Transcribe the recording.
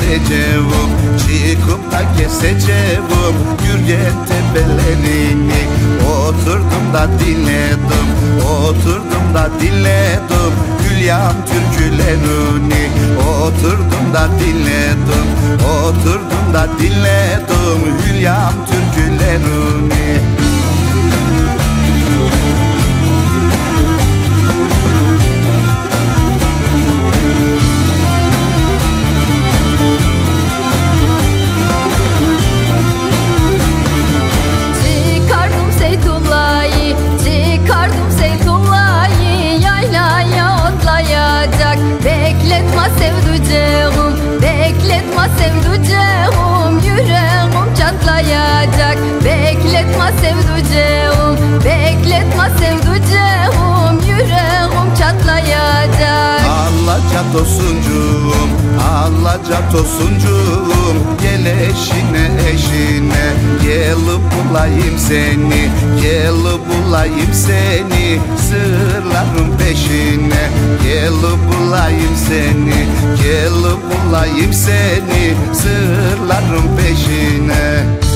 gideceğim Çıkıp da keseceğim Gürgen tepelerini Oturdum da dinledim. Oturdum da dinledim. Hülyam türkülerini Oturdum da dinledim. Oturdum da dinledim. Hülyam türkülerini Alaca tosuncuğum, alaca tosuncuğum. Gel eşine eşine, gel bulayım seni. Gel bulayım seni, sırların peşine. Gel bulayım seni, gel bulayım seni Sırların peşine